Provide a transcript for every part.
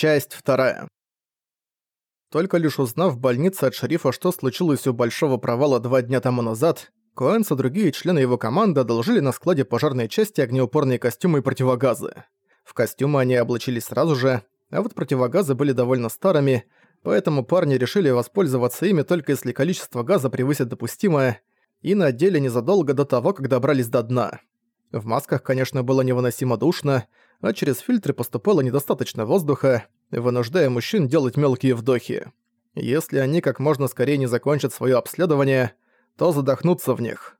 Часть вторая. Только лишь узнав в больнице от шерифа, что случилось у Большого Провала два дня тому назад, Коэнс и другие члены его команды одолжили на складе пожарной части огнеупорные костюмы и противогазы. В костюмы они облачились сразу же, а вот противогазы были довольно старыми, поэтому парни решили воспользоваться ими только если количество газа превысит допустимое, и надели незадолго до того, как добрались до дна. В масках, конечно, было невыносимо душно, а через фильтры поступало недостаточно воздуха, вынуждая мужчин делать мелкие вдохи. Если они как можно скорее не закончат свое обследование, то задохнутся в них.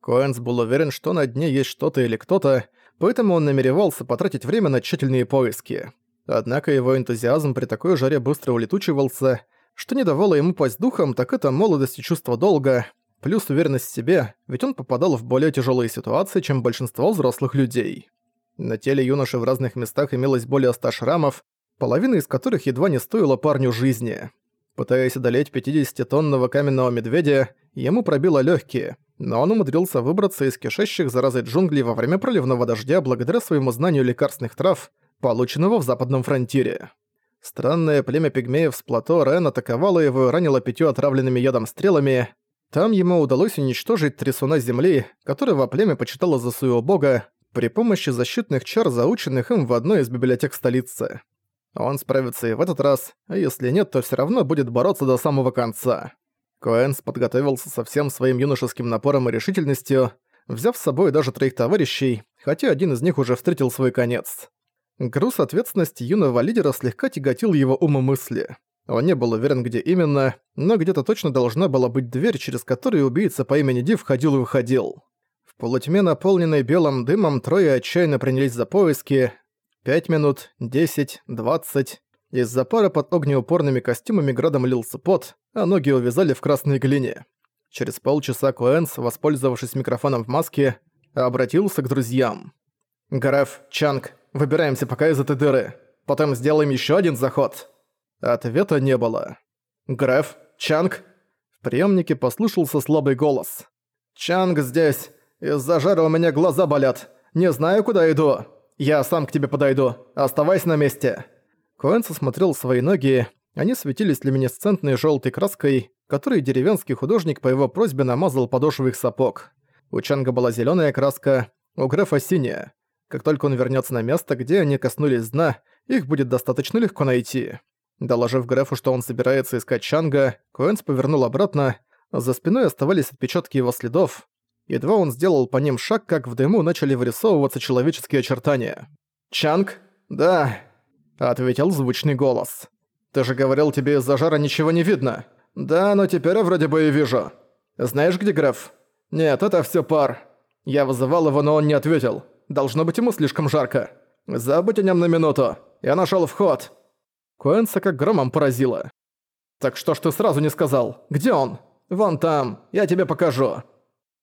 Коэнс был уверен, что на дне есть что-то или кто-то, поэтому он намеревался потратить время на тщательные поиски. Однако его энтузиазм при такой жаре быстро улетучивался, что не давало ему пасть духом, так это молодость и чувство долга, плюс уверенность в себе, ведь он попадал в более тяжелые ситуации, чем большинство взрослых людей. На теле юноши в разных местах имелось более ста шрамов, половина из которых едва не стоила парню жизни. Пытаясь одолеть 50-тонного каменного медведя, ему пробило легкие, но он умудрился выбраться из кишащих заразой джунглей во время проливного дождя благодаря своему знанию лекарственных трав, полученного в западном фронтире. Странное племя пигмеев с плато Рен атаковало его и ранило пятью отравленными ядом стрелами. Там ему удалось уничтожить трясуна земли, которого племя почитало за своего бога, при помощи защитных чар, заученных им в одной из библиотек столицы. Он справится и в этот раз, а если нет, то все равно будет бороться до самого конца. Коэнс подготовился со всем своим юношеским напором и решительностью, взяв с собой даже троих товарищей, хотя один из них уже встретил свой конец. Груз ответственности юного лидера слегка тяготил его ум и мысли. Он не был уверен, где именно, но где-то точно должна была быть дверь, через которую убийца по имени Ди входил и выходил. Полутьме, наполненной белым дымом, трое отчаянно принялись за поиски, Пять минут, десять, двадцать. Из-за пара под огнеупорными костюмами градом лился пот, а ноги увязали в красной глине. Через полчаса Куэнс, воспользовавшись микрофоном в маске, обратился к друзьям. «Граф, Чанг, выбираемся пока из этой дыры. Потом сделаем еще один заход». Ответа не было. «Граф, Чанг?» В приемнике послышался слабый голос. «Чанг здесь. Из-за жара у меня глаза болят. Не знаю, куда иду». «Я сам к тебе подойду. Оставайся на месте». Коэнс осмотрел свои ноги. Они светились люминесцентной желтой краской, которой деревенский художник по его просьбе намазал подошвы их сапог. У Чанга была зеленая краска, у Грефа синяя. Как только он вернется на место, где они коснулись дна, их будет достаточно легко найти. Доложив Грефу, что он собирается искать Чанга, Коэнс повернул обратно. За спиной оставались отпечатки его следов, Едва он сделал по ним шаг, как в дыму начали вырисовываться человеческие очертания. «Чанг?» «Да», — ответил звучный голос. «Ты же говорил, тебе из-за жара ничего не видно». «Да, но теперь я вроде бы и вижу. Знаешь, где граф?» «Нет, это все пар. Я вызывал его, но он не ответил. Должно быть ему слишком жарко. Забудь о нем на минуту. Я нашел вход». Куэнса как громом поразило. «Так что ж ты сразу не сказал? Где он?» «Вон там. Я тебе покажу».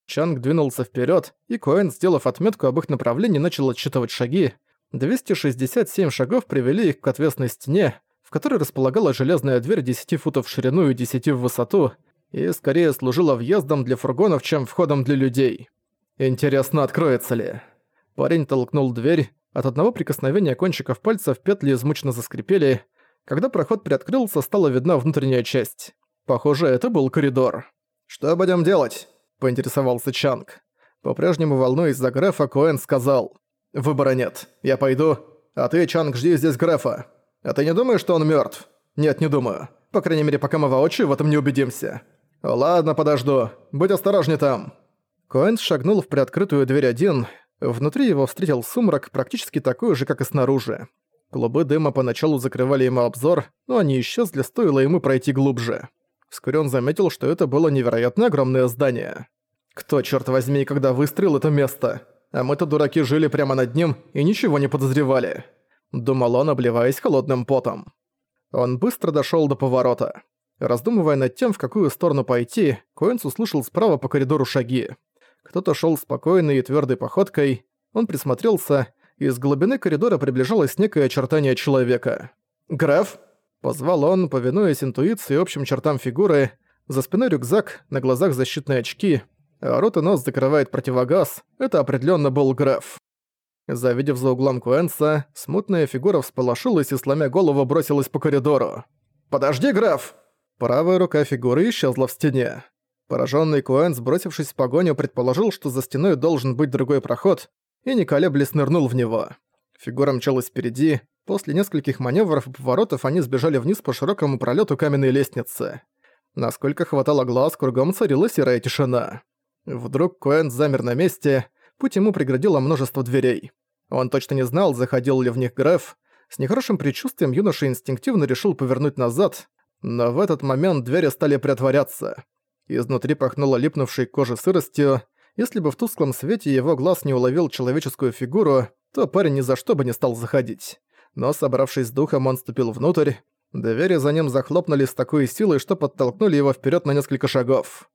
Чанг двинулся вперед, и Коэн, сделав отметку об их направлении, начал отсчитывать шаги. 267 шагов привели их к отвесной стене, в которой располагалась железная дверь 10 футов в ширину и 10 в высоту, и скорее служила въездом для фургонов, чем входом для людей. Интересно, откроется ли? Парень толкнул дверь, от одного прикосновения кончиков пальцев петли измученно заскрипели. Когда проход приоткрылся, стала видна внутренняя часть. Похоже, это был коридор. «Что будем делать?» — поинтересовался Чанг. По-прежнему волнуясь за Грефа, Коэн сказал. «Выбора нет. Я пойду. А ты, Чанг, жди здесь Грефа. А ты не думаешь, что он мертв? «Нет, не думаю. По крайней мере, пока мы воочию в этом не убедимся». «Ладно, подожду. Будь осторожней там». Коэн шагнул в приоткрытую дверь один. Внутри его встретил сумрак, практически такой же, как и снаружи. Клубы дыма поначалу закрывали ему обзор, но они исчезли, стоило ему пройти глубже. Вскоре он заметил, что это было невероятно огромное здание. Кто, черт возьми, когда выстрелил это место? А мы-то дураки жили прямо над ним и ничего не подозревали. Думал он, обливаясь холодным потом. Он быстро дошёл до поворота. Раздумывая над тем, в какую сторону пойти, Коэнс услышал справа по коридору шаги. Кто-то шёл спокойной и твёрдой походкой. Он присмотрелся, и из глубины коридора приближалось некое очертание человека. «Граф?» Позвал он, повинуясь интуиции и общим чертам фигуры, за спиной рюкзак, на глазах защитные очки, а рот и нос закрывает противогаз, это определенно был граф. Завидев за углом Куэнса, смутная фигура всполошилась и, сломя голову, бросилась по коридору. «Подожди, граф!» Правая рука фигуры исчезла в стене. Пораженный Куэнс, бросившись в погоню, предположил, что за стеной должен быть другой проход, и не колеблясь нырнул в него. Фигура мчалась впереди, после нескольких маневров и поворотов они сбежали вниз по широкому пролету каменной лестницы. Насколько хватало глаз, кругом царила серая тишина. Вдруг Куэнс замер на месте, путь ему преградило множество дверей. Он точно не знал, заходил ли в них Греф. С нехорошим предчувствием юноша инстинктивно решил повернуть назад, но в этот момент двери стали приотворяться. Изнутри пахнуло липнувшей к коже сыростью. Если бы в тусклом свете его глаз не уловил человеческую фигуру, то парень ни за что бы не стал заходить. Но, собравшись с духом, он ступил внутрь. Двери за ним захлопнулись с такой силой, что подтолкнули его вперед на несколько шагов.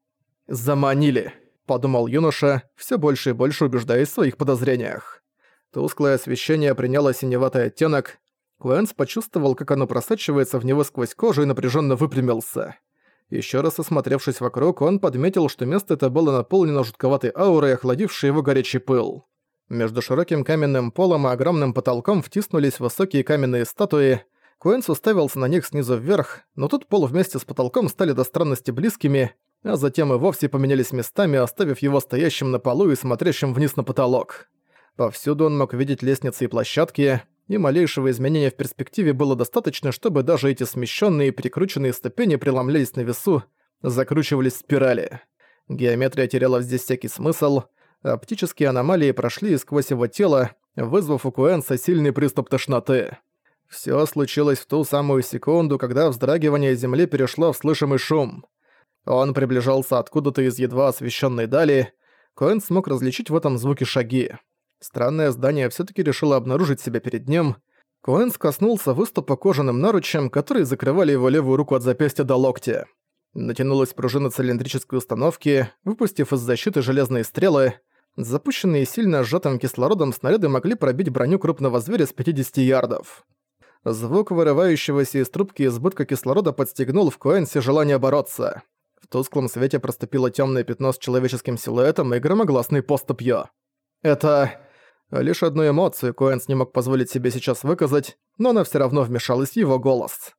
«Заманили», — подумал юноша, все больше и больше убеждаясь в своих подозрениях. Тусклое освещение приняло синеватый оттенок. Куэнс почувствовал, как оно просачивается в него сквозь кожу и напряженно выпрямился. Еще раз осмотревшись вокруг, он подметил, что место это было наполнено жутковатой аурой, охладившей его горячий пыл. Между широким каменным полом и огромным потолком втиснулись высокие каменные статуи. Куэнс уставился на них снизу вверх, но тут пол вместе с потолком стали до странности близкими, а затем и вовсе поменялись местами, оставив его стоящим на полу и смотрящим вниз на потолок. Повсюду он мог видеть лестницы и площадки, и малейшего изменения в перспективе было достаточно, чтобы даже эти смещенные и прикрученные ступени преломлялись на весу, закручивались в спирали. Геометрия теряла здесь всякий смысл, оптические аномалии прошли сквозь его тело, вызвав у Куэнса сильный приступ тошноты. Всё случилось в ту самую секунду, когда вздрагивание земли перешло в слышимый шум. Он приближался откуда-то из едва освещенной дали, Коэн смог различить в этом звуке шаги. Странное здание все таки решило обнаружить себя перед ним. Коэнс коснулся выступа кожаным наручем, которые закрывали его левую руку от запястья до локтя. Натянулась пружина цилиндрической установки, выпустив из защиты железные стрелы. Запущенные сильно сжатым кислородом снаряды могли пробить броню крупного зверя с 50 ярдов. Звук вырывающегося из трубки избытка кислорода подстегнул в Коэнсе желание бороться. В тусклом свете проступило темное пятно с человеческим силуэтом и громогласной поступью. «Это...» Лишь одну эмоцию Коэнс не мог позволить себе сейчас выказать, но она все равно вмешалась в его голос.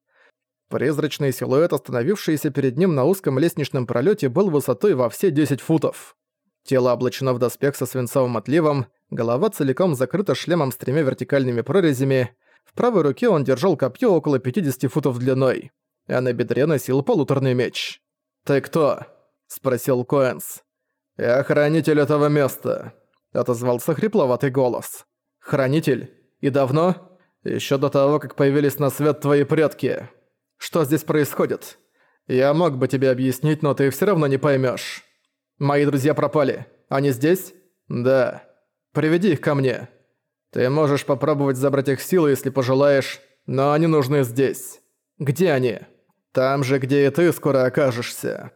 Призрачный силуэт, остановившийся перед ним на узком лестничном пролете, был высотой во все 10 футов. Тело облачено в доспех со свинцовым отливом, голова целиком закрыта шлемом с тремя вертикальными прорезями, в правой руке он держал копье около 50 футов длиной, а на бедре носил полуторный меч. «Ты кто?» – спросил Коэнс. «Я хранитель этого места», отозвался хрипловатый голос. «Хранитель? И давно?» Еще до того, как появились на свет твои предки. Что здесь происходит? Я мог бы тебе объяснить, но ты все равно не поймешь. Мои друзья пропали. Они здесь? Да. Приведи их ко мне. Ты можешь попробовать забрать их силы, если пожелаешь, но они нужны здесь. Где они? Там же, где и ты скоро окажешься.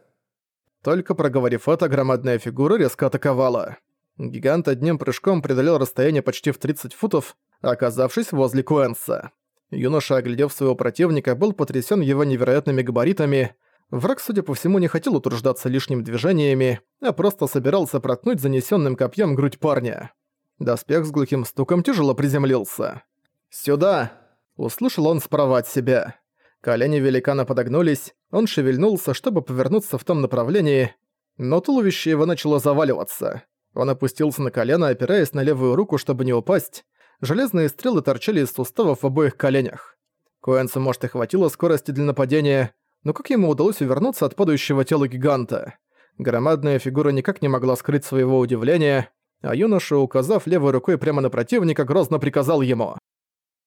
Только проговорив это, громадная фигура резко атаковала. Гигант одним прыжком преодолел расстояние почти в 30 футов, оказавшись возле Куэнса. Юноша, оглядев своего противника, был потрясен его невероятными габаритами. Враг, судя по всему, не хотел утруждаться лишними движениями, а просто собирался проткнуть занесенным копьем грудь парня. Доспех с глухим стуком тяжело приземлился. «Сюда!» – услышал он справа от себя. Колени великана подогнулись, он шевельнулся, чтобы повернуться в том направлении, но туловище его начало заваливаться. Он опустился на колено, опираясь на левую руку, чтобы не упасть. Железные стрелы торчали из суставов в обоих коленях. Коэнсу, может, и хватило скорости для нападения, но как ему удалось увернуться от падающего тела гиганта? Громадная фигура никак не могла скрыть своего удивления, а юноша, указав левой рукой прямо на противника, грозно приказал ему.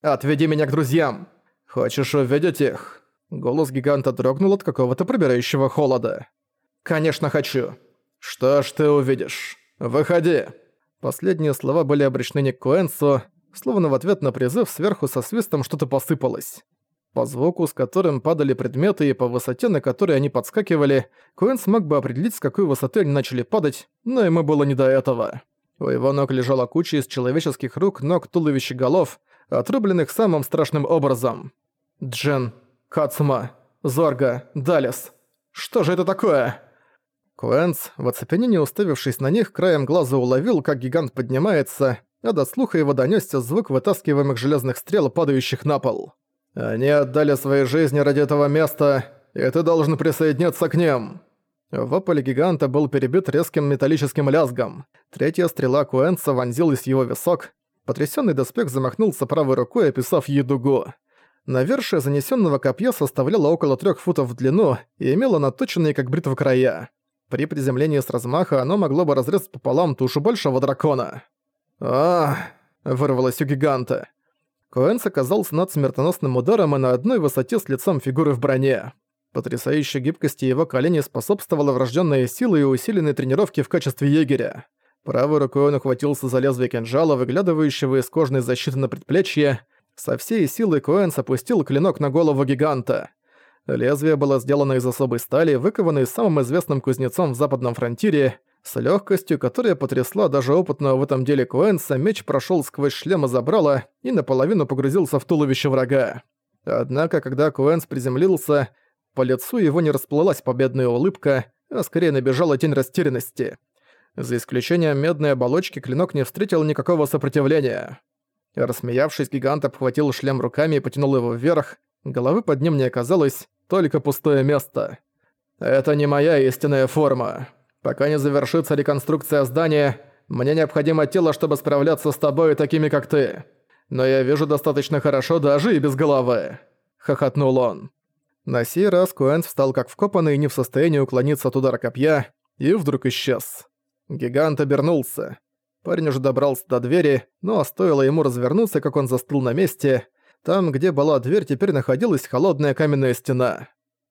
«Отведи меня к друзьям! Хочешь увидеть их?» Голос гиганта дрогнул от какого-то пробирающего холода. «Конечно хочу. Что ж ты увидишь?» «Выходи!» Последние слова были обращены не к Куэнсу, словно в ответ на призыв сверху со свистом что-то посыпалось. По звуку, с которым падали предметы, и по высоте, на которой они подскакивали, Куэн смог бы определить, с какой высоты они начали падать, но ему было не до этого. У его ног лежала куча из человеческих рук, ног, туловищ и голов, отрубленных самым страшным образом. Джен, Кацума, Зорга, Далес. Что же это такое? Куэнс, в оцепенении уставившись на них, краем глаза уловил, как гигант поднимается, а до слуха его донёсся звук вытаскиваемых железных стрел, падающих на пол. «Они отдали свои жизни ради этого места, и ты должен присоединиться к ним!» Вопль гиганта был перебит резким металлическим лязгом. Третья стрела Куэнса вонзилась в его висок. Потрясённый доспех замахнулся правой рукой, описав ей дугу. Навершие занесенного копья составляло около трех футов в длину и имело наточенные как бритва края. При приземлении с размаха оно могло бы разрезать пополам тушу большого дракона. а вырвалось у гиганта. Коэнс оказался над смертоносным ударом и на одной высоте с лицом фигуры в броне. Потрясающей гибкости его колени способствовала врожденная сила и усиленные тренировки в качестве егеря. Правой рукой он ухватился за лезвие кинжала, выглядывающего из кожной защиты на предплечье. Со всей силы Коэнс опустил клинок на голову гиганта. Лезвие было сделано из особой стали, выкованной самым известным кузнецом в западном фронтире. С легкостью, которая потрясла даже опытного в этом деле Коэнса, меч прошел сквозь шлем и забрала и наполовину погрузился в туловище врага. Однако, когда Коэнс приземлился, по лицу его не расплылась победная улыбка, а скорее набежала тень растерянности. За исключением медной оболочки, клинок не встретил никакого сопротивления. Рассмеявшись, гигант обхватил шлем руками и потянул его вверх. Головы под ним не оказалось, только пустое место. «Это не моя истинная форма. Пока не завершится реконструкция здания, мне необходимо тело, чтобы справляться с тобой такими, как ты. Но я вижу достаточно хорошо даже и без головы», — хохотнул он. На сей раз Куэнт встал как вкопанный и не в состоянии уклониться от удара копья, и вдруг исчез. Гигант обернулся. Парень уже добрался до двери, но стоило ему развернуться, как он застыл на месте. Там, где была дверь, теперь находилась холодная каменная стена.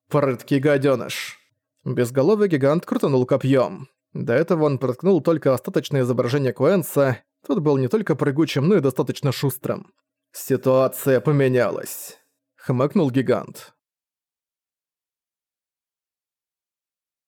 Прыткий гадёныш. Безголовый гигант крутанул копьем. До этого он проткнул только остаточное изображение Куэнса. Тот был не только прыгучим, но и достаточно шустрым. «Ситуация поменялась», — хмыкнул гигант.